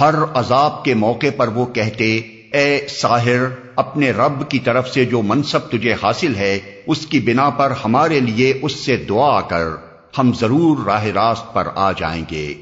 ہر عذاب کے موقع پر وہ کہتے، اے ساحر، اپنے رب کی طرف سے جو منصب تجھے حاصل ہے، اس کی بنا پر ہمارے لیے اس سے دعا کر، ہم ضرور راہ راست پر آ جائیں گے۔